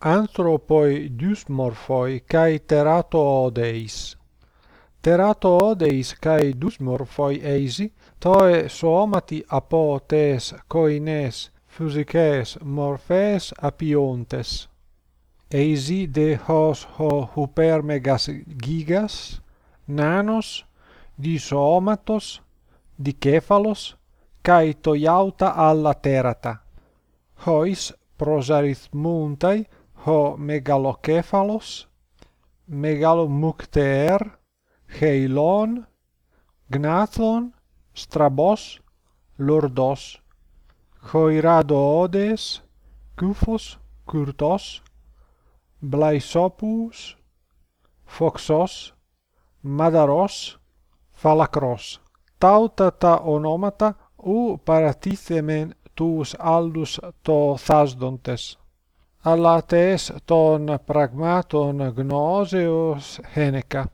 anthropoi dysmorphoi kai teratoodeis. Teratoodeis kai dysmorphoi eisi toe somati apotes koines physikes morphes apiontes eisi de hos ho hypermegas gigas nanos disomatos dikephalos kai toiauta alla terata hois prosarithmuntai ho megalocephalos, megalomukteer, Heilon, Gnathlon, Strabos, Lordos, Choiradoodes, kufos, Kurtos, Blaisopus, Foxos, Madaros, phalakros Tauta ta onomata u paratisthemen tous aldus to thasdontes αλλά τες των πραγμάτων γνώσεως χένεκα.